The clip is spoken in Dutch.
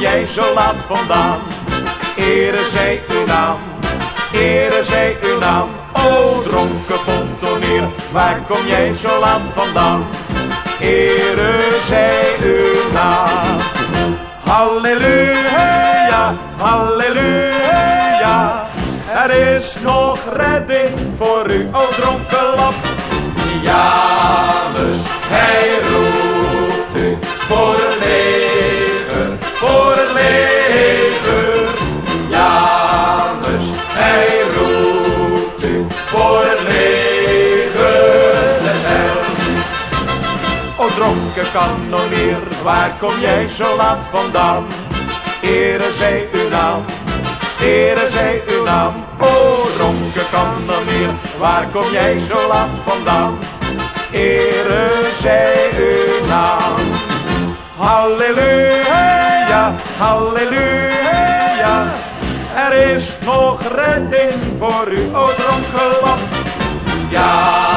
jij zo laat vandaan? Ere zij uw naam, ere zij uw naam. O dronken pontonier, waar kom jij zo laat vandaan? Ere zij uw naam. Halleluja, halleluja. Er is nog redding voor u, o dronken lap. Janus, dronken kanonier, waar kom jij zo laat vandaan? Ere zij uw naam, ere zij uw naam. O dronken kanonier, waar kom jij zo laat vandaan? Ere zij uw naam. Halleluja, halleluja. Er is nog redding voor u, o dronken lam. Janus,